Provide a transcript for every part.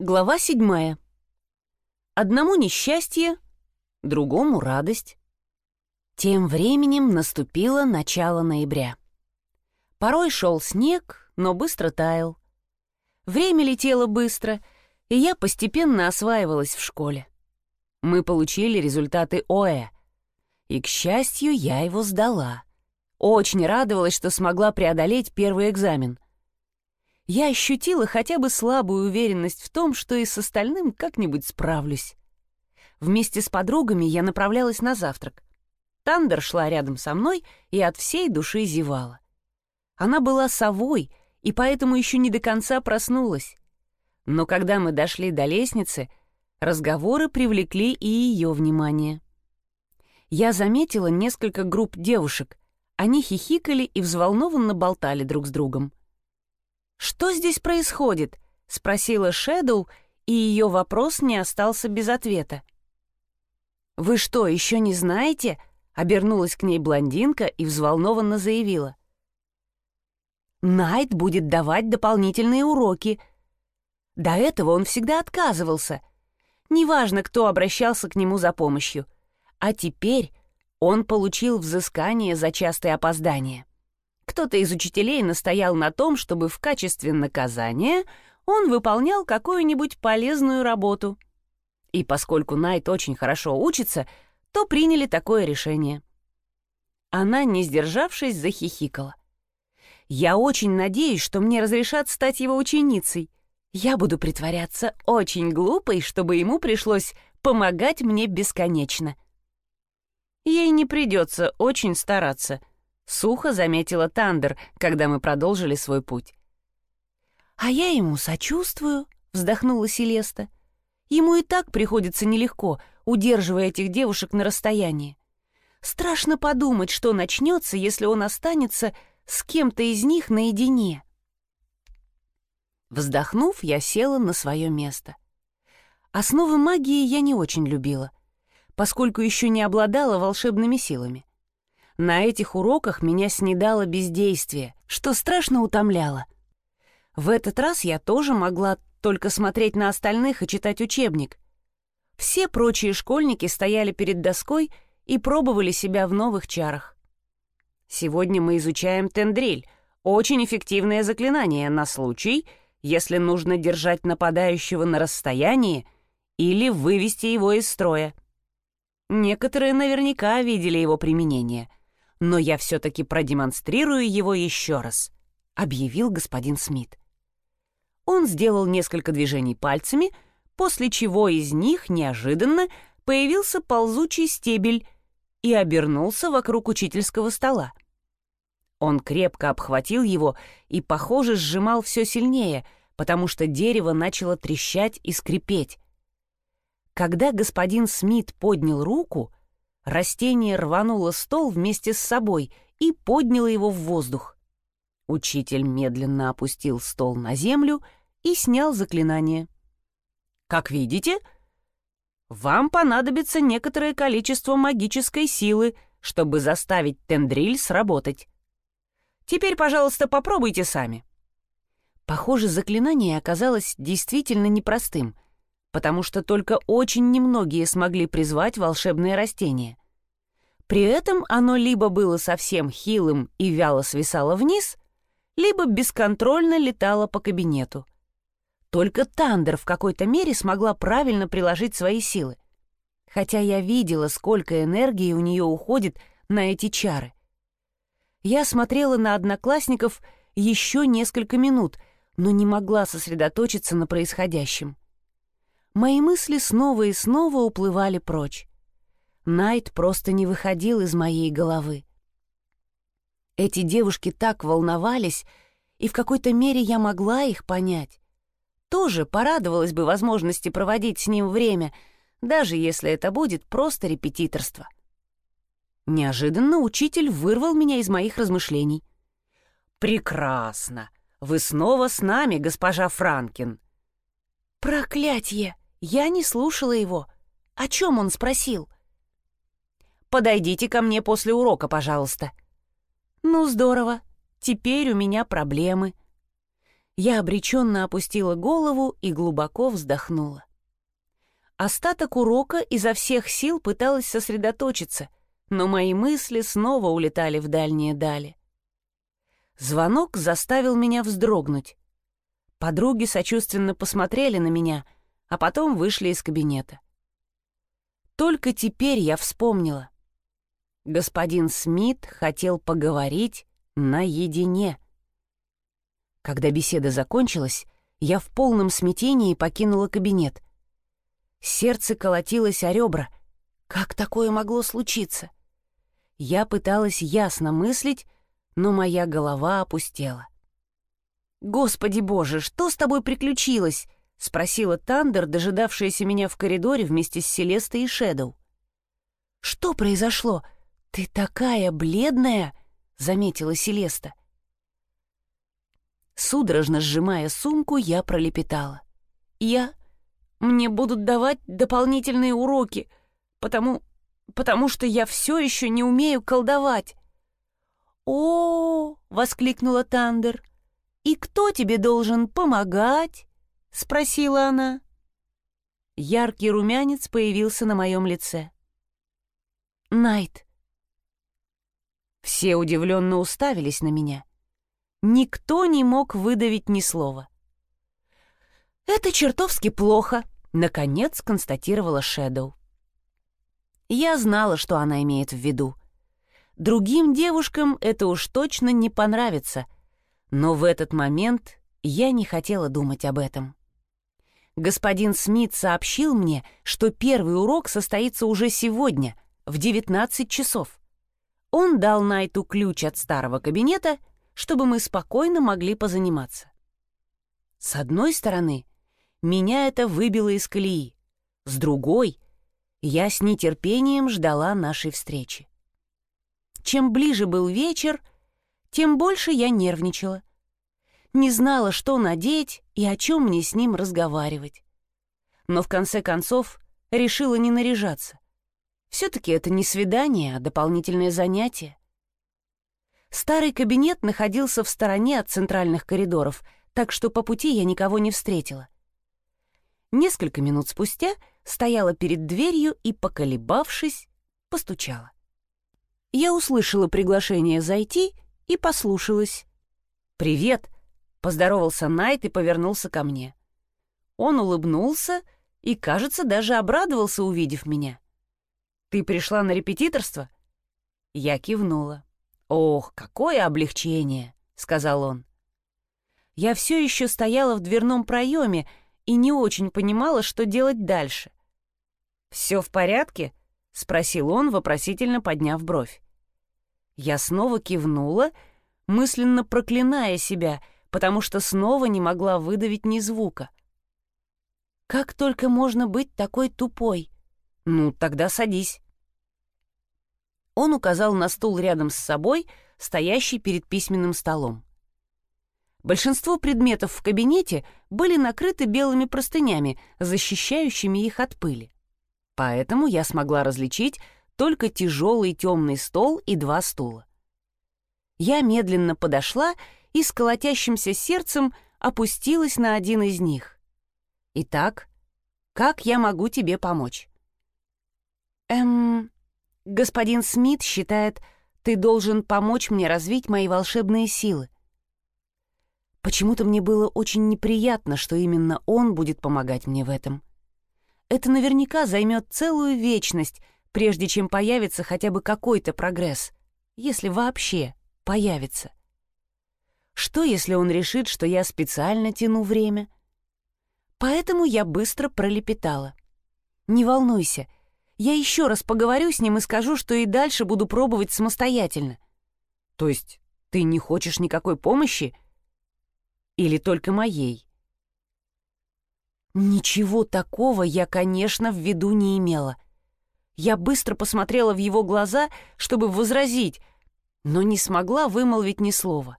Глава седьмая. Одному несчастье, другому радость. Тем временем наступило начало ноября. Порой шел снег, но быстро таял. Время летело быстро, и я постепенно осваивалась в школе. Мы получили результаты ОЭ, и, к счастью, я его сдала. Очень радовалась, что смогла преодолеть первый экзамен. Я ощутила хотя бы слабую уверенность в том, что и с остальным как-нибудь справлюсь. Вместе с подругами я направлялась на завтрак. Тандер шла рядом со мной и от всей души зевала. Она была совой и поэтому еще не до конца проснулась. Но когда мы дошли до лестницы, разговоры привлекли и ее внимание. Я заметила несколько групп девушек. Они хихикали и взволнованно болтали друг с другом. «Что здесь происходит?» — спросила Шэдоу, и ее вопрос не остался без ответа. «Вы что, еще не знаете?» — обернулась к ней блондинка и взволнованно заявила. «Найт будет давать дополнительные уроки. До этого он всегда отказывался. Неважно, кто обращался к нему за помощью. А теперь он получил взыскание за частые опоздания. Кто-то из учителей настоял на том, чтобы в качестве наказания он выполнял какую-нибудь полезную работу. И поскольку Найт очень хорошо учится, то приняли такое решение. Она, не сдержавшись, захихикала. «Я очень надеюсь, что мне разрешат стать его ученицей. Я буду притворяться очень глупой, чтобы ему пришлось помогать мне бесконечно». Ей не придется очень стараться —— сухо заметила Тандер, когда мы продолжили свой путь. «А я ему сочувствую», — вздохнула Селеста. «Ему и так приходится нелегко, удерживая этих девушек на расстоянии. Страшно подумать, что начнется, если он останется с кем-то из них наедине». Вздохнув, я села на свое место. Основы магии я не очень любила, поскольку еще не обладала волшебными силами. На этих уроках меня снедало бездействие, что страшно утомляло. В этот раз я тоже могла только смотреть на остальных и читать учебник. Все прочие школьники стояли перед доской и пробовали себя в новых чарах. Сегодня мы изучаем тендриль, очень эффективное заклинание на случай, если нужно держать нападающего на расстоянии или вывести его из строя. Некоторые наверняка видели его применение — но я все-таки продемонстрирую его еще раз», — объявил господин Смит. Он сделал несколько движений пальцами, после чего из них неожиданно появился ползучий стебель и обернулся вокруг учительского стола. Он крепко обхватил его и, похоже, сжимал все сильнее, потому что дерево начало трещать и скрипеть. Когда господин Смит поднял руку — Растение рвануло стол вместе с собой и подняло его в воздух. Учитель медленно опустил стол на землю и снял заклинание. «Как видите, вам понадобится некоторое количество магической силы, чтобы заставить Тендриль сработать. Теперь, пожалуйста, попробуйте сами». Похоже, заклинание оказалось действительно непростым — потому что только очень немногие смогли призвать волшебное растение. При этом оно либо было совсем хилым и вяло свисало вниз, либо бесконтрольно летало по кабинету. Только Тандер в какой-то мере смогла правильно приложить свои силы. Хотя я видела, сколько энергии у нее уходит на эти чары. Я смотрела на одноклассников еще несколько минут, но не могла сосредоточиться на происходящем мои мысли снова и снова уплывали прочь. Найт просто не выходил из моей головы. Эти девушки так волновались, и в какой-то мере я могла их понять. Тоже порадовалась бы возможности проводить с ним время, даже если это будет просто репетиторство. Неожиданно учитель вырвал меня из моих размышлений. «Прекрасно! Вы снова с нами, госпожа Франкин!» «Проклятье!» Я не слушала его. О чем он спросил? «Подойдите ко мне после урока, пожалуйста». «Ну, здорово. Теперь у меня проблемы». Я обреченно опустила голову и глубоко вздохнула. Остаток урока изо всех сил пыталась сосредоточиться, но мои мысли снова улетали в дальние дали. Звонок заставил меня вздрогнуть. Подруги сочувственно посмотрели на меня, а потом вышли из кабинета. Только теперь я вспомнила. Господин Смит хотел поговорить наедине. Когда беседа закончилась, я в полном смятении покинула кабинет. Сердце колотилось о ребра. Как такое могло случиться? Я пыталась ясно мыслить, но моя голова опустела. «Господи боже, что с тобой приключилось?» — спросила Тандер, дожидавшаяся меня в коридоре вместе с Селестой и Шэдоу. «Что произошло? Ты такая бледная!» — заметила Селеста. Судорожно сжимая сумку, я пролепетала. «Я? Мне будут давать дополнительные уроки, потому... потому что я все еще не умею колдовать». «О!», воскликнула Тандер. «И кто тебе должен помогать?» — спросила она. Яркий румянец появился на моем лице. «Найт». Все удивленно уставились на меня. Никто не мог выдавить ни слова. «Это чертовски плохо», — наконец констатировала Шэдоу. Я знала, что она имеет в виду. Другим девушкам это уж точно не понравится, но в этот момент я не хотела думать об этом. Господин Смит сообщил мне, что первый урок состоится уже сегодня, в 19 часов. Он дал Найту ключ от старого кабинета — чтобы мы спокойно могли позаниматься. С одной стороны, меня это выбило из колеи. С другой, я с нетерпением ждала нашей встречи. Чем ближе был вечер, тем больше я нервничала. Не знала, что надеть и о чем мне с ним разговаривать. Но в конце концов решила не наряжаться. Все-таки это не свидание, а дополнительное занятие. Старый кабинет находился в стороне от центральных коридоров, так что по пути я никого не встретила. Несколько минут спустя стояла перед дверью и, поколебавшись, постучала. Я услышала приглашение зайти и послушалась. «Привет!» — поздоровался Найт и повернулся ко мне. Он улыбнулся и, кажется, даже обрадовался, увидев меня. «Ты пришла на репетиторство?» Я кивнула. «Ох, какое облегчение!» — сказал он. Я все еще стояла в дверном проеме и не очень понимала, что делать дальше. «Все в порядке?» — спросил он, вопросительно подняв бровь. Я снова кивнула, мысленно проклиная себя, потому что снова не могла выдавить ни звука. «Как только можно быть такой тупой?» «Ну, тогда садись». Он указал на стул рядом с собой, стоящий перед письменным столом. Большинство предметов в кабинете были накрыты белыми простынями, защищающими их от пыли. Поэтому я смогла различить только тяжелый темный стол и два стула. Я медленно подошла и с колотящимся сердцем опустилась на один из них. «Итак, как я могу тебе помочь?» «Эм...» Господин Смит считает, ты должен помочь мне развить мои волшебные силы. Почему-то мне было очень неприятно, что именно он будет помогать мне в этом. Это наверняка займет целую вечность, прежде чем появится хотя бы какой-то прогресс, если вообще появится. Что, если он решит, что я специально тяну время? Поэтому я быстро пролепетала. «Не волнуйся, — я еще раз поговорю с ним и скажу, что и дальше буду пробовать самостоятельно. То есть ты не хочешь никакой помощи? Или только моей? Ничего такого я, конечно, в виду не имела. Я быстро посмотрела в его глаза, чтобы возразить, но не смогла вымолвить ни слова.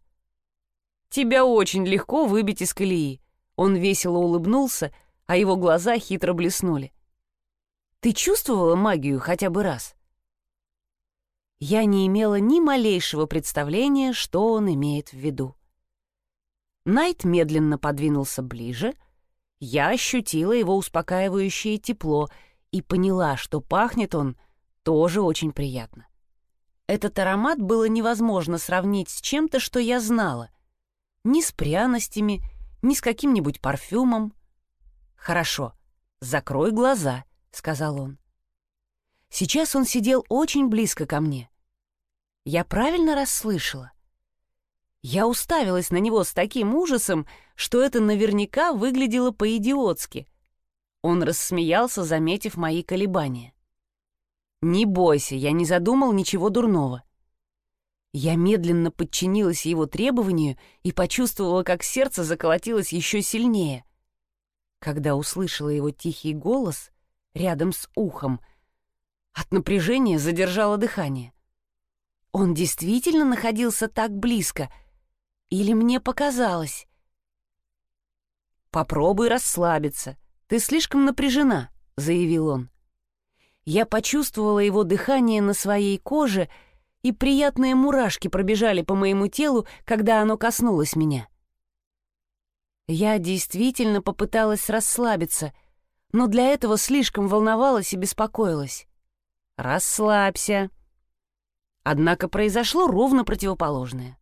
«Тебя очень легко выбить из колеи». Он весело улыбнулся, а его глаза хитро блеснули. Ты чувствовала магию хотя бы раз?» Я не имела ни малейшего представления, что он имеет в виду. Найт медленно подвинулся ближе. Я ощутила его успокаивающее тепло и поняла, что пахнет он тоже очень приятно. Этот аромат было невозможно сравнить с чем-то, что я знала. Ни с пряностями, ни с каким-нибудь парфюмом. «Хорошо, закрой глаза», — сказал он. Сейчас он сидел очень близко ко мне. Я правильно расслышала? Я уставилась на него с таким ужасом, что это наверняка выглядело по-идиотски. Он рассмеялся, заметив мои колебания. «Не бойся, я не задумал ничего дурного». Я медленно подчинилась его требованию и почувствовала, как сердце заколотилось еще сильнее. Когда услышала его тихий голос рядом с ухом, от напряжения задержала дыхание. Он действительно находился так близко? Или мне показалось? «Попробуй расслабиться. Ты слишком напряжена», — заявил он. Я почувствовала его дыхание на своей коже, и приятные мурашки пробежали по моему телу, когда оно коснулось меня. Я действительно попыталась расслабиться, но для этого слишком волновалась и беспокоилась. «Расслабься». Однако произошло ровно противоположное.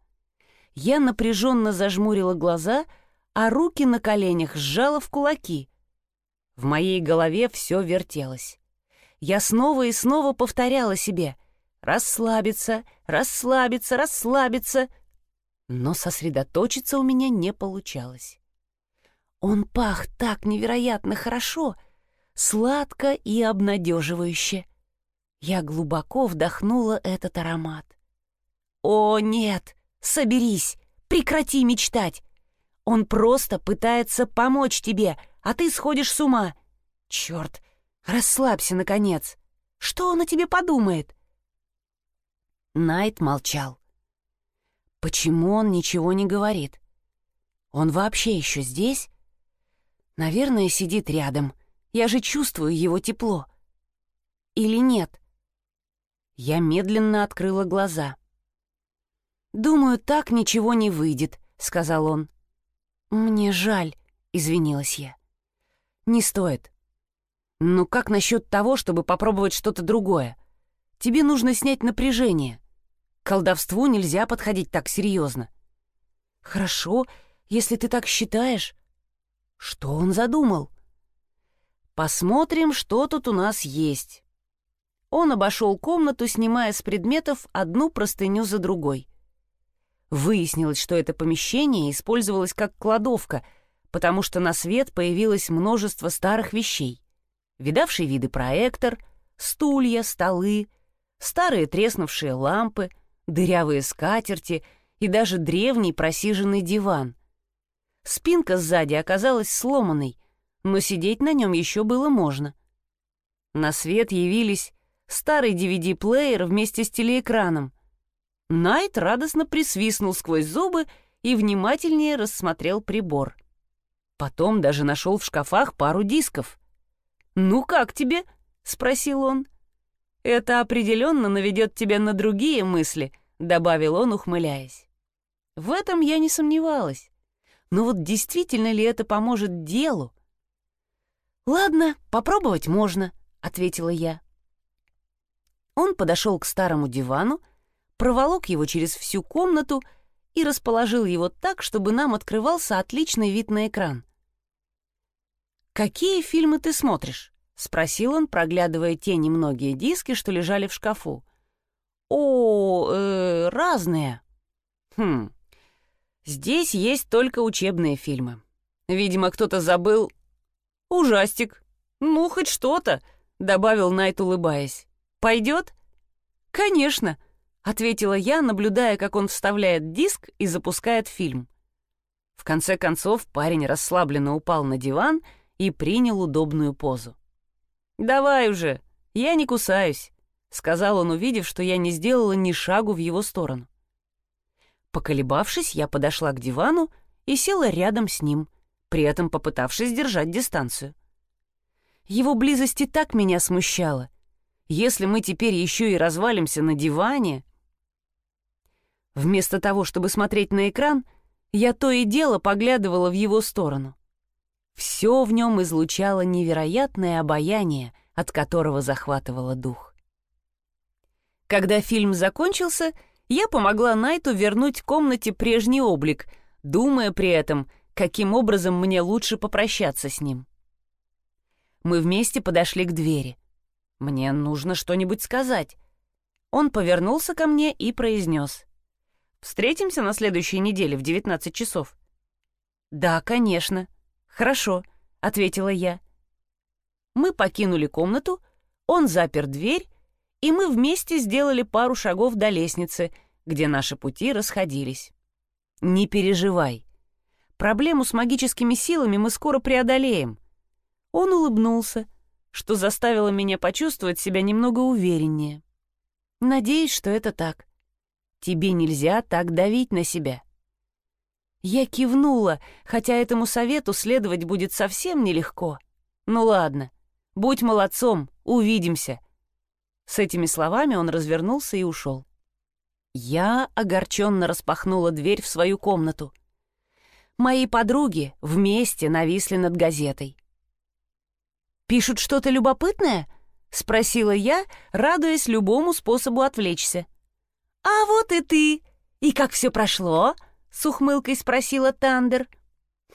Я напряженно зажмурила глаза, а руки на коленях сжала в кулаки. В моей голове все вертелось я снова и снова повторяла себе «расслабиться, расслабиться, расслабиться», но сосредоточиться у меня не получалось. Он пах так невероятно хорошо, сладко и обнадеживающе. Я глубоко вдохнула этот аромат. «О, нет! Соберись! Прекрати мечтать! Он просто пытается помочь тебе, а ты сходишь с ума! Черт, Расслабься, наконец. Что он о тебе подумает?» Найт молчал. «Почему он ничего не говорит? Он вообще еще здесь? Наверное, сидит рядом. Я же чувствую его тепло. Или нет?» Я медленно открыла глаза. «Думаю, так ничего не выйдет», — сказал он. «Мне жаль», — извинилась я. «Не стоит. «Ну как насчет того, чтобы попробовать что-то другое? Тебе нужно снять напряжение. Колдовству нельзя подходить так серьезно». «Хорошо, если ты так считаешь». «Что он задумал?» «Посмотрим, что тут у нас есть». Он обошел комнату, снимая с предметов одну простыню за другой. Выяснилось, что это помещение использовалось как кладовка, потому что на свет появилось множество старых вещей видавший виды проектор, стулья, столы, старые треснувшие лампы, дырявые скатерти и даже древний просиженный диван. Спинка сзади оказалась сломанной, но сидеть на нем еще было можно. На свет явились старый DVD-плеер вместе с телеэкраном. Найт радостно присвистнул сквозь зубы и внимательнее рассмотрел прибор. Потом даже нашел в шкафах пару дисков. «Ну как тебе?» — спросил он. «Это определенно наведет тебя на другие мысли», — добавил он, ухмыляясь. В этом я не сомневалась. Но вот действительно ли это поможет делу? «Ладно, попробовать можно», — ответила я. Он подошел к старому дивану, проволок его через всю комнату и расположил его так, чтобы нам открывался отличный вид на экран. «Какие фильмы ты смотришь?» — спросил он, проглядывая те немногие диски, что лежали в шкафу. «О, э, разные». «Хм, здесь есть только учебные фильмы. Видимо, кто-то забыл...» «Ужастик. Ну, хоть что-то», — добавил Найт, улыбаясь. «Пойдет?» «Конечно», — ответила я, наблюдая, как он вставляет диск и запускает фильм. В конце концов парень расслабленно упал на диван — и принял удобную позу. «Давай уже, я не кусаюсь», — сказал он, увидев, что я не сделала ни шагу в его сторону. Поколебавшись, я подошла к дивану и села рядом с ним, при этом попытавшись держать дистанцию. Его близость и так меня смущала. Если мы теперь еще и развалимся на диване... Вместо того, чтобы смотреть на экран, Я то и дело поглядывала в его сторону. Все в нем излучало невероятное обаяние, от которого захватывало дух. Когда фильм закончился, я помогла Найту вернуть комнате прежний облик, думая при этом, каким образом мне лучше попрощаться с ним. Мы вместе подошли к двери. Мне нужно что-нибудь сказать. Он повернулся ко мне и произнес. «Встретимся на следующей неделе в 19 часов?» «Да, конечно. Хорошо», — ответила я. Мы покинули комнату, он запер дверь, и мы вместе сделали пару шагов до лестницы, где наши пути расходились. «Не переживай. Проблему с магическими силами мы скоро преодолеем. Он улыбнулся, что заставило меня почувствовать себя немного увереннее. Надеюсь, что это так. Тебе нельзя так давить на себя. Я кивнула, хотя этому совету следовать будет совсем нелегко. Ну ладно, будь молодцом, увидимся. С этими словами он развернулся и ушел. Я огорченно распахнула дверь в свою комнату. Мои подруги вместе нависли над газетой. Пишут что-то любопытное?» — спросила я, радуясь любому способу отвлечься. «А вот и ты! И как все прошло?» — с ухмылкой спросила Тандер.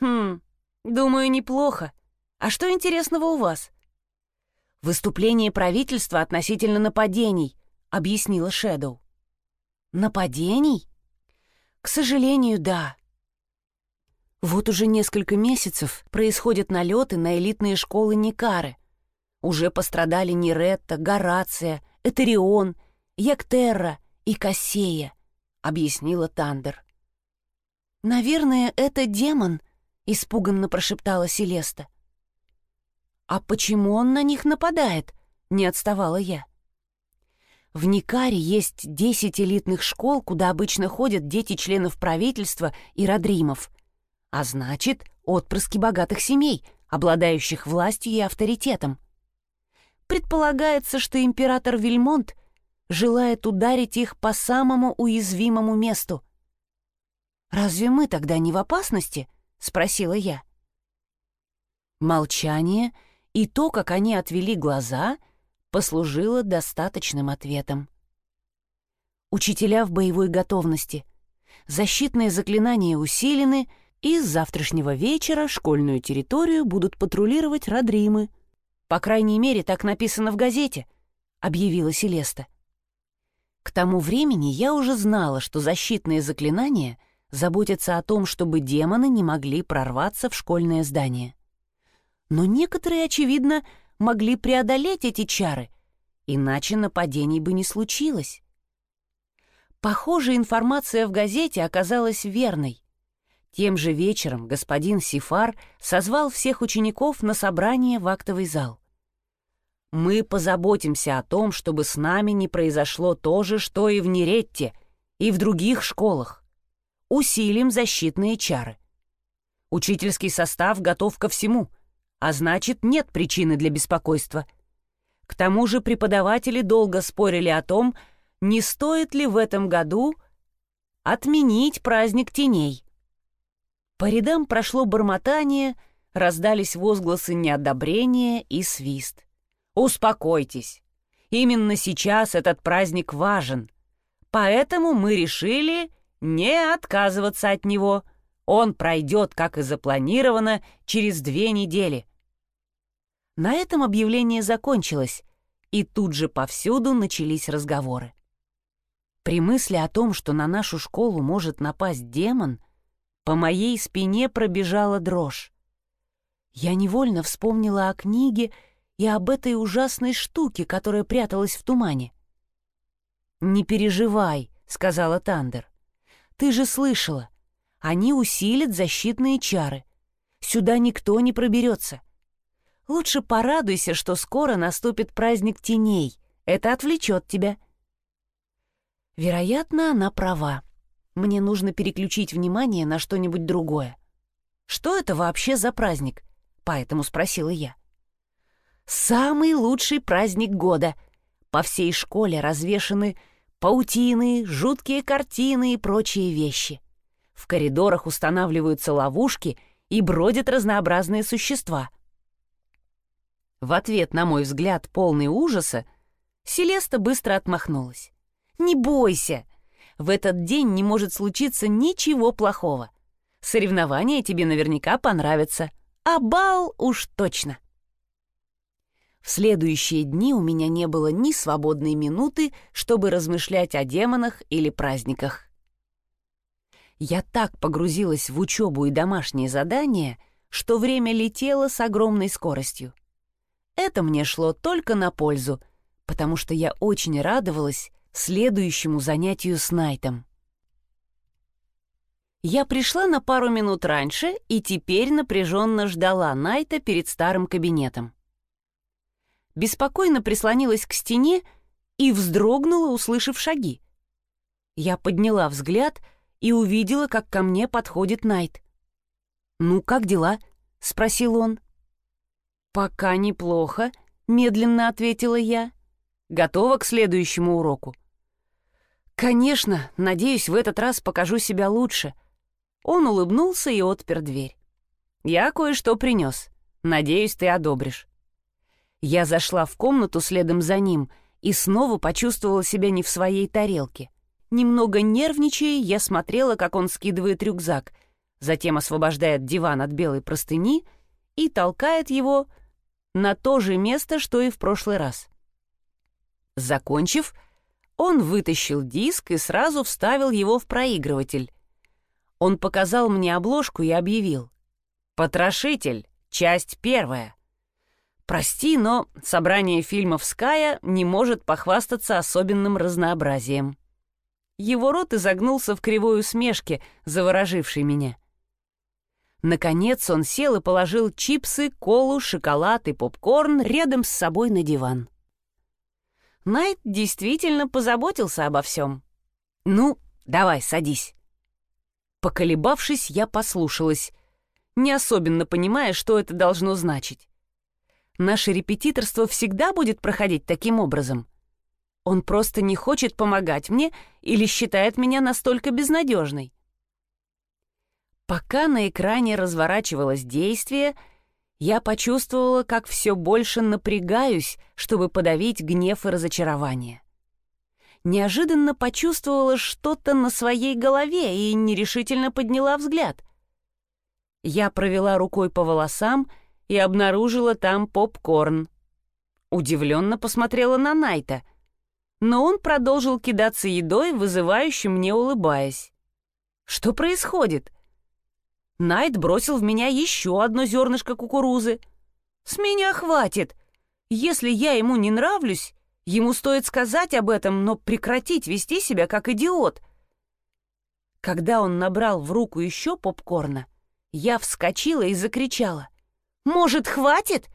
«Хм, думаю, неплохо. А что интересного у вас?» «Выступление правительства относительно нападений», — объяснила Шэдоу. «Нападений?» «К сожалению, да. Вот уже несколько месяцев происходят налеты на элитные школы Никары. Уже пострадали Неретта, Горация, Этерион, Яктерра и Кассея, объяснила Тандер. «Наверное, это демон», — испуганно прошептала Селеста. «А почему он на них нападает?» — не отставала я. В Никаре есть десять элитных школ, куда обычно ходят дети членов правительства и родримов — а значит, отпрыски богатых семей, обладающих властью и авторитетом. Предполагается, что император Вильмонт желает ударить их по самому уязвимому месту. «Разве мы тогда не в опасности?» — спросила я. Молчание и то, как они отвели глаза, послужило достаточным ответом. Учителя в боевой готовности. Защитные заклинания усилены — и с завтрашнего вечера школьную территорию будут патрулировать Родримы. По крайней мере, так написано в газете, объявила Селеста. К тому времени я уже знала, что защитные заклинания заботятся о том, чтобы демоны не могли прорваться в школьное здание. Но некоторые, очевидно, могли преодолеть эти чары, иначе нападений бы не случилось. Похоже, информация в газете оказалась верной. Тем же вечером господин Сифар созвал всех учеников на собрание в актовый зал. «Мы позаботимся о том, чтобы с нами не произошло то же, что и в Неретте, и в других школах. Усилим защитные чары. Учительский состав готов ко всему, а значит, нет причины для беспокойства. К тому же преподаватели долго спорили о том, не стоит ли в этом году отменить праздник теней. По рядам прошло бормотание, раздались возгласы неодобрения и свист. «Успокойтесь! Именно сейчас этот праздник важен. Поэтому мы решили не отказываться от него. Он пройдет, как и запланировано, через две недели». На этом объявление закончилось, и тут же повсюду начались разговоры. При мысли о том, что на нашу школу может напасть демон, по моей спине пробежала дрожь. Я невольно вспомнила о книге и об этой ужасной штуке, которая пряталась в тумане. «Не переживай», — сказала Тандер. «Ты же слышала. Они усилят защитные чары. Сюда никто не проберется. Лучше порадуйся, что скоро наступит праздник теней. Это отвлечет тебя». Вероятно, она права. Мне нужно переключить внимание на что-нибудь другое. Что это вообще за праздник? Поэтому спросила я. Самый лучший праздник года. По всей школе развешаны паутины, жуткие картины и прочие вещи. В коридорах устанавливаются ловушки и бродят разнообразные существа. В ответ на мой взгляд, полный ужаса, Селеста быстро отмахнулась. «Не бойся! В этот день не может случиться ничего плохого. Соревнования тебе наверняка понравятся, а бал уж точно!» В следующие дни у меня не было ни свободной минуты, чтобы размышлять о демонах или праздниках. Я так погрузилась в учебу и домашние задания, что время летело с огромной скоростью. Это мне шло только на пользу, потому что я очень радовалась следующему занятию с Найтом. Я пришла на пару минут раньше и теперь напряженно ждала Найта перед старым кабинетом. Беспокойно прислонилась к стене и вздрогнула, услышав шаги. Я подняла взгляд — и увидела, как ко мне подходит Найт. «Ну, как дела?» — спросил он. «Пока неплохо», — медленно ответила я. «Готова к следующему уроку?» «Конечно, надеюсь, в этот раз покажу себя лучше». Он улыбнулся и отпер дверь. «Я кое-что принес. Надеюсь, ты одобришь». Я зашла в комнату следом за ним и снова почувствовала себя не в своей тарелке. Немного нервничая, я смотрела, как он скидывает рюкзак, затем освобождает диван от белой простыни и толкает его на то же место, что и в прошлый раз. Закончив, он вытащил диск и сразу вставил его в проигрыватель. Он показал мне обложку и объявил. «Потрошитель. Часть первая». Прости, но собрание фильмов Ская не может похвастаться особенным разнообразием. Его рот изогнулся в кривой усмешке, заворожившей меня. Наконец он сел и положил чипсы, колу, шоколад и попкорн рядом с собой на диван. Найт действительно позаботился обо всем. «Ну, давай, садись». Поколебавшись, я послушалась, не особенно понимая, что это должно значить. Наше репетиторство всегда будет проходить таким образом — он просто не хочет помогать мне или считает меня настолько безнадежной. Пока на экране разворачивалось действие, я почувствовала, как все больше напрягаюсь, чтобы подавить гнев и разочарование. Неожиданно почувствовала что-то на своей голове и нерешительно подняла взгляд. Я провела рукой по волосам и обнаружила там попкорн. Удивленно посмотрела на Найта — но он продолжил кидаться едой, вызывающе мне улыбаясь. «Что происходит?» Найт бросил в меня еще одно зернышко кукурузы. «С меня хватит! Если я ему не нравлюсь, ему стоит сказать об этом, но прекратить вести себя как идиот». Когда он набрал в руку еще попкорна, я вскочила и закричала. «Может, хватит?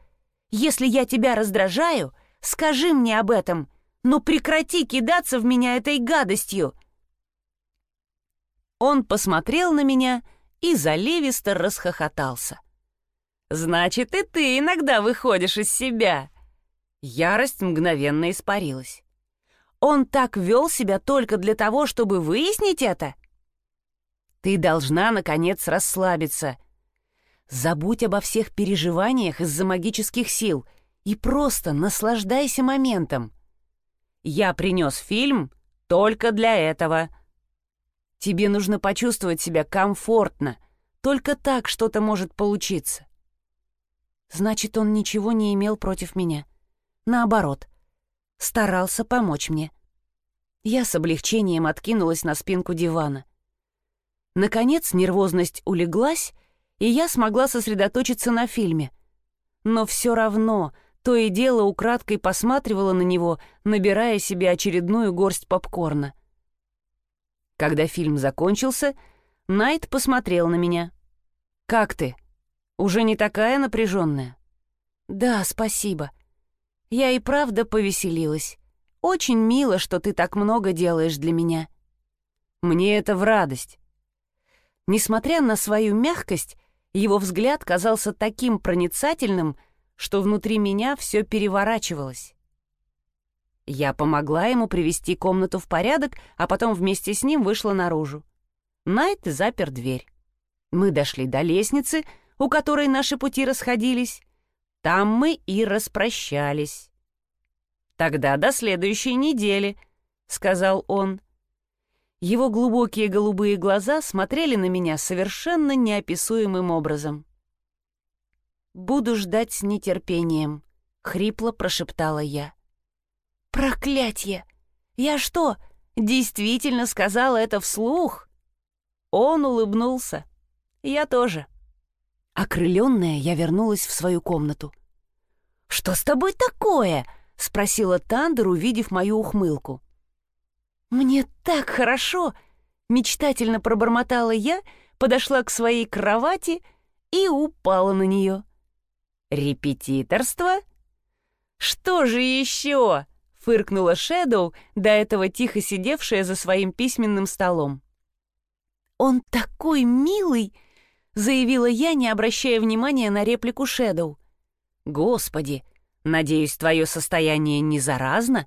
Если я тебя раздражаю, скажи мне об этом, но прекрати кидаться в меня этой гадостью!» Он посмотрел на меня и заливисто расхохотался. «Значит, и ты иногда выходишь из себя!» Ярость мгновенно испарилась. «Он так вел себя только для того, чтобы выяснить это?» «Ты должна, наконец, расслабиться. Забудь обо всех переживаниях из-за магических сил и просто наслаждайся моментом. Я принес фильм только для этого. Тебе нужно почувствовать себя комфортно. Только так что-то может получиться. Значит, он ничего не имел против меня. Наоборот, старался помочь мне. Я с облегчением откинулась на спинку дивана. Наконец нервозность улеглась, и я смогла сосредоточиться на фильме. Но все равно то и дело украдкой посматривала на него, набирая себе очередную горсть попкорна. Когда фильм закончился, Найт посмотрел на меня. «Как ты? Уже не такая напряженная?» «Да, спасибо. Я и правда повеселилась. Очень мило, что ты так много делаешь для меня. Мне это в радость». Несмотря на свою мягкость, его взгляд казался таким проницательным, что внутри меня все переворачивалось. Я помогла ему привести комнату в порядок, а потом вместе с ним вышла наружу. Найт запер дверь. Мы дошли до лестницы, у которой наши пути расходились. Там мы и распрощались. «Тогда до следующей недели», — сказал он. Его глубокие голубые глаза смотрели на меня совершенно неописуемым образом. «Буду ждать с нетерпением», — хрипло прошептала я. «Проклятье! Я что, действительно сказала это вслух?» Он улыбнулся. Я тоже. Окрыленная, я вернулась в свою комнату. «Что с тобой такое?» — спросила Тандер, увидев мою ухмылку. «Мне так хорошо!» — мечтательно пробормотала я, подошла к своей кровати и упала на нее. «Репетиторство?» «Что же еще?» — фыркнула Шэдоу, до этого тихо сидевшая за своим письменным столом. «Он такой милый!» — заявила я, не обращая внимания на реплику Шэдоу. «Господи, надеюсь, твое состояние не заразно?»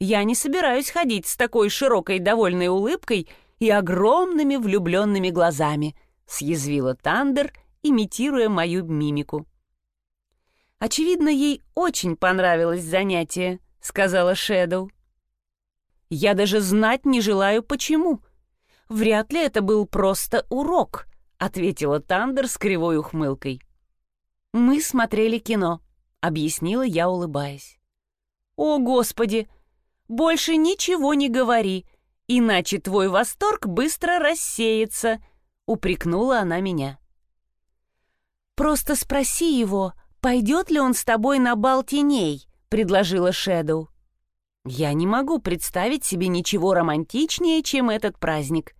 Я не собираюсь ходить с такой широкой довольной улыбкой и огромными влюбленными глазами», — съязвила Тандер, имитируя мою мимику. «Очевидно, ей очень понравилось занятие», — сказала Шэдоу. «Я даже знать не желаю, почему. Вряд ли это был просто урок», — ответила Тандер с кривой ухмылкой. «Мы смотрели кино», — объяснила я, улыбаясь. «О, Господи!» Больше ничего не говори, иначе твой восторг быстро рассеется», — упрекнула она меня. «Просто спроси его, пойдет ли он с тобой на бал теней», — предложила Шэдоу. «Я не могу представить себе ничего романтичнее, чем этот праздник.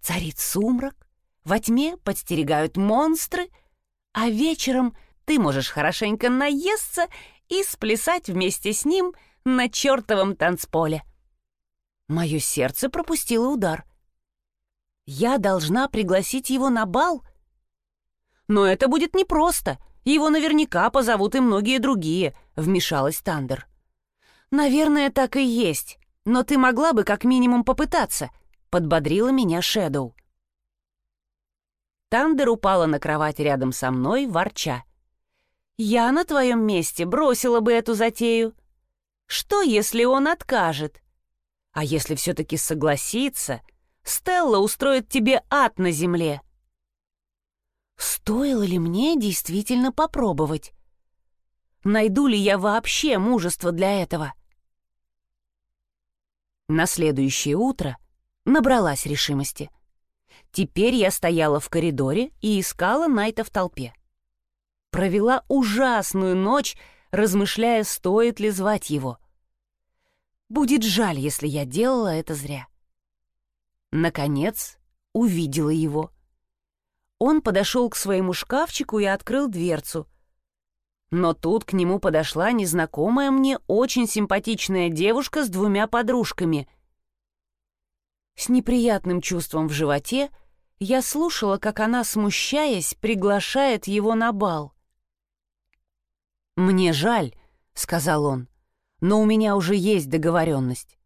Царит сумрак, во тьме подстерегают монстры, а вечером ты можешь хорошенько наесться и сплясать вместе с ним — на чертовом танцполе. Мое сердце пропустило удар. Я должна пригласить его на бал? Но это будет непросто. Его наверняка позовут и многие другие, вмешалась Тандер. Наверное, так и есть. Но ты могла бы как минимум попытаться, подбодрила меня Шэдоу. Тандер упала на кровать рядом со мной, ворча. «Я на твоем месте бросила бы эту затею. Что, если он откажет? А если все-таки согласится, Стелла устроит тебе ад на земле. Стоило ли мне действительно попробовать? Найду ли я вообще мужество для этого? На следующее утро набралась решимости. Теперь я стояла в коридоре и искала Найта в толпе. Провела ужасную ночь, размышляя, стоит ли звать его. Будет жаль, если я делала это зря. Наконец, увидела его. Он подошел к своему шкафчику и открыл дверцу. Но тут к нему подошла незнакомая мне очень симпатичная девушка с двумя подружками. С неприятным чувством в животе я слушала, как она, смущаясь, приглашает его на бал. «Мне жаль», — сказал он но у меня уже есть договоренность.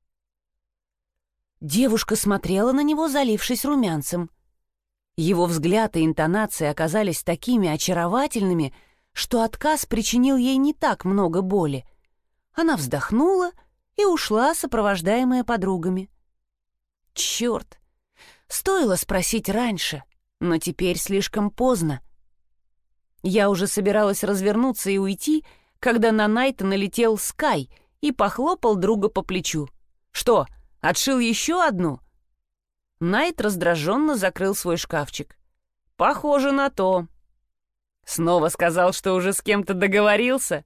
Девушка смотрела на него, залившись румянцем. Его взгляд и интонации оказались такими очаровательными, что отказ причинил ей не так много боли. Она вздохнула и ушла, сопровождаемая подругами. Черт! Стоило спросить раньше, но теперь слишком поздно. Я уже собиралась развернуться и уйти, когда на Найта налетел Скай — и похлопал друга по плечу. «Что, отшил еще одну?» Найт раздраженно закрыл свой шкафчик. «Похоже на то». Снова сказал, что уже с кем-то договорился.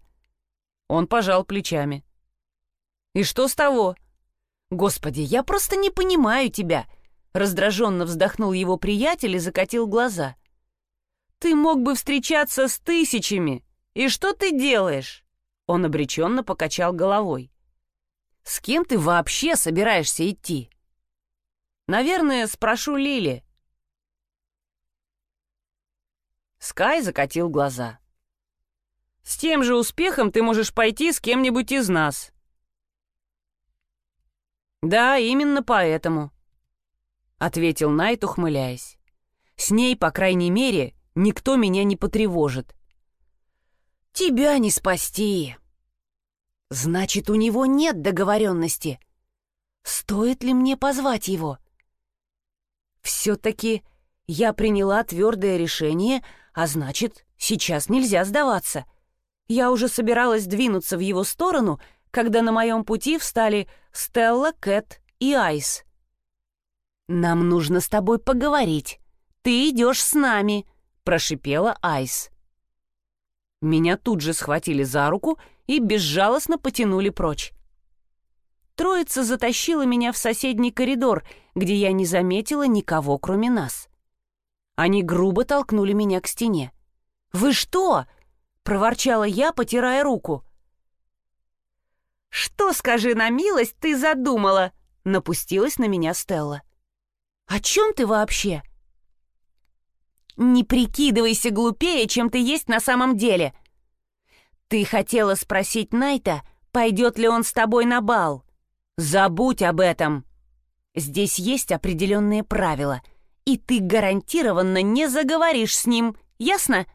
Он пожал плечами. «И что с того?» «Господи, я просто не понимаю тебя!» Раздраженно вздохнул его приятель и закатил глаза. «Ты мог бы встречаться с тысячами. И что ты делаешь?» Он обреченно покачал головой. «С кем ты вообще собираешься идти?» «Наверное, спрошу Лили». Скай закатил глаза. «С тем же успехом ты можешь пойти с кем-нибудь из нас». «Да, именно поэтому». ответил Найт, ухмыляясь. «С ней, по крайней мере, никто меня не потревожит». «Тебя не спасти!» «Значит, у него нет договоренности. Стоит ли мне позвать его?» «Все-таки я приняла твердое решение, а значит, сейчас нельзя сдаваться. Я уже собиралась двинуться в его сторону, когда на моем пути встали Стелла, Кэт и Айс. «Нам нужно с тобой поговорить. Ты идешь с нами», — прошипела Айс. Меня тут же схватили за руку и безжалостно потянули прочь. Троица затащила меня в соседний коридор, где я не заметила никого, кроме нас. Они грубо толкнули меня к стене. «Вы что?» — проворчала я, потирая руку. «Что, скажи на милость, ты задумала?» — напустилась на меня Стелла. «О чем ты вообще?» «Не прикидывайся глупее, чем ты есть на самом деле!» «Ты хотела спросить Найта, пойдет ли он с тобой на бал?» «Забудь об этом!» «Здесь есть определенные правила, и ты гарантированно не заговоришь с ним, ясно?»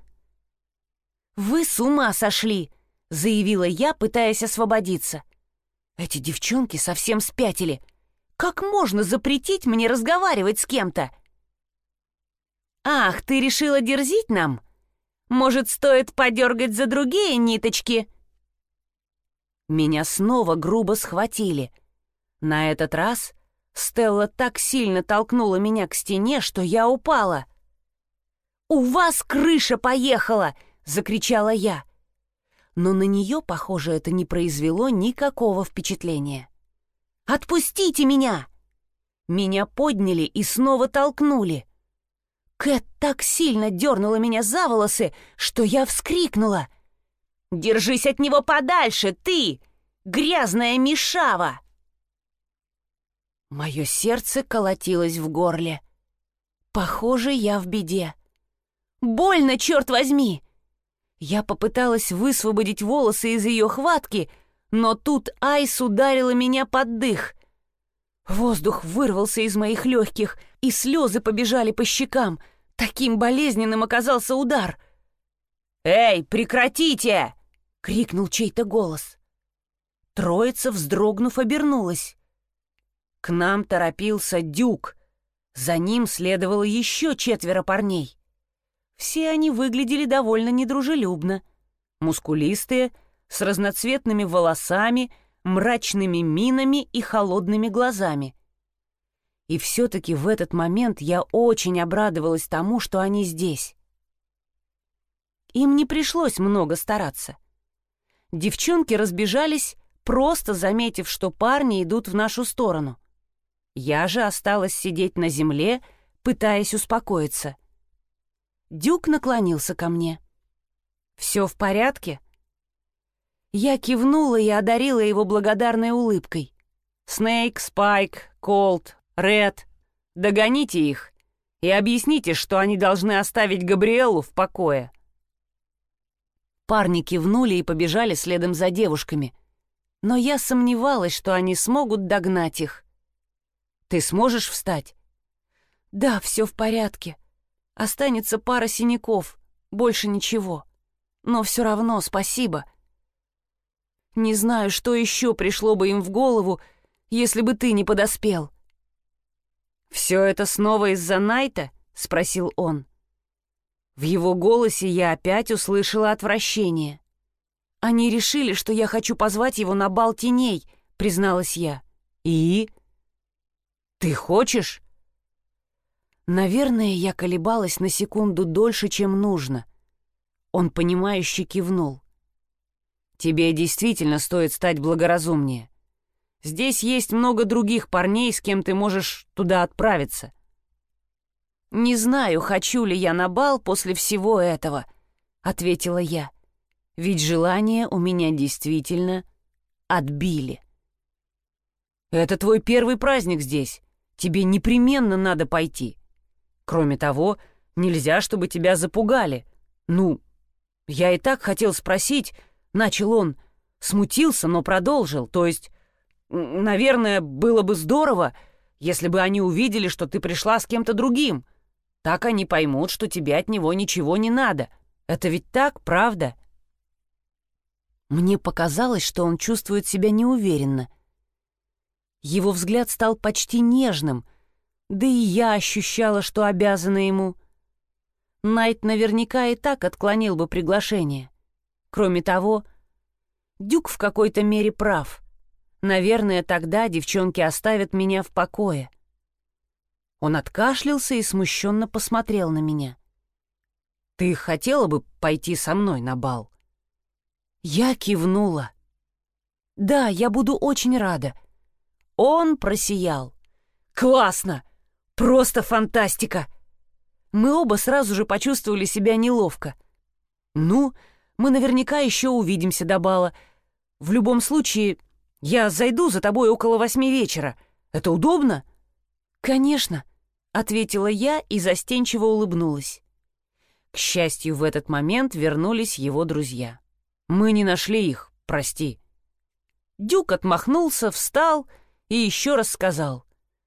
«Вы с ума сошли!» — заявила я, пытаясь освободиться. «Эти девчонки совсем спятили!» Как можно запретить мне разговаривать с кем-то? Ах, ты решила дерзить нам? Может, стоит подергать за другие ниточки? Меня снова грубо схватили. На этот раз Стелла так сильно толкнула меня к стене, что я упала. «У вас крыша поехала!» — закричала я. Но на нее, похоже, это не произвело никакого впечатления. Отпустите меня!» Меня подняли и снова толкнули. Кэт так сильно дернула меня за волосы, что я вскрикнула. «Держись от него подальше, ты! Грязная мешава!» Мое сердце колотилось в горле. Похоже, я в беде. «Больно, черт возьми!» Я попыталась высвободить волосы из ее хватки, но тут Айс ударила меня под дых. Воздух вырвался из моих легких, и слезы побежали по щекам. Таким болезненным оказался удар. «Эй, прекратите!» — крикнул чей-то голос. Троица, вздрогнув, обернулась. К нам торопился Дюк. За ним следовало еще четверо парней. Все они выглядели довольно недружелюбно. Мускулистые — с разноцветными волосами, мрачными минами и холодными глазами. И все-таки в этот момент я очень обрадовалась тому, что они здесь. Им не пришлось много стараться. Девчонки разбежались, просто заметив, что парни идут в нашу сторону. Я же осталась сидеть на земле, пытаясь успокоиться. Дюк наклонился ко мне. «Все в порядке?» Я кивнула и одарила его благодарной улыбкой. «Снейк, Спайк, Колт, Ред, догоните их и объясните, что они должны оставить Габриэлу в покое». Парни кивнули и побежали следом за девушками. Но я сомневалась, что они смогут догнать их. «Ты сможешь встать?» «Да, все в порядке. Останется пара синяков, больше ничего. Но все равно спасибо». Не знаю, что еще пришло бы им в голову, если бы ты не подоспел». «Все это снова из-за Найта?» — спросил он. В его голосе я опять услышала отвращение. «Они решили, что я хочу позвать его на бал теней», — призналась я. «И? Ты хочешь?» Наверное, я колебалась на секунду дольше, чем нужно. Он, понимающе кивнул. Тебе действительно стоит стать благоразумнее. Здесь есть много других парней, с кем ты можешь туда отправиться. Не знаю, хочу ли я на бал после всего этого, ответила я. Ведь желание у меня действительно отбили. Это твой первый праздник здесь. Тебе непременно надо пойти. Кроме того, нельзя, чтобы тебя запугали. Ну, я и так хотел спросить, Начал он, смутился, но продолжил. То есть, наверное, было бы здорово, если бы они увидели, что ты пришла с кем-то другим. Так они поймут, что тебе от него ничего не надо. Это ведь так, правда?» Мне показалось, что он чувствует себя неуверенно. Его взгляд стал почти нежным, да и я ощущала, что обязана ему. Найт наверняка и так отклонил бы приглашение. Кроме того, Дюк в какой-то мере прав. Наверное, тогда девчонки оставят меня в покое. Он откашлялся и смущенно посмотрел на меня. «Ты хотела бы пойти со мной на бал?» Я кивнула. «Да, я буду очень рада». Он просиял. «Классно! Просто фантастика!» Мы оба сразу же почувствовали себя неловко. «Ну, мы наверняка еще увидимся до бала. В любом случае, я зайду за тобой около восьми вечера. Это удобно?» «Конечно», — ответила я и застенчиво улыбнулась. К счастью, в этот момент вернулись его друзья. «Мы не нашли их, прости». Дюк отмахнулся, встал и еще раз сказал.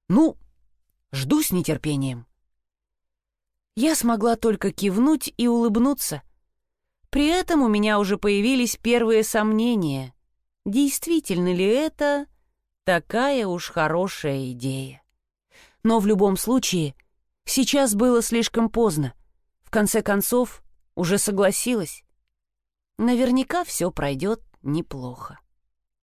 «Ну, жду с нетерпением». Я смогла только кивнуть и улыбнуться. При этом у меня уже появились первые сомнения. Действительно ли это такая уж хорошая идея? Но в любом случае, сейчас было слишком поздно. В конце концов, уже согласилась. Наверняка все пройдет неплохо.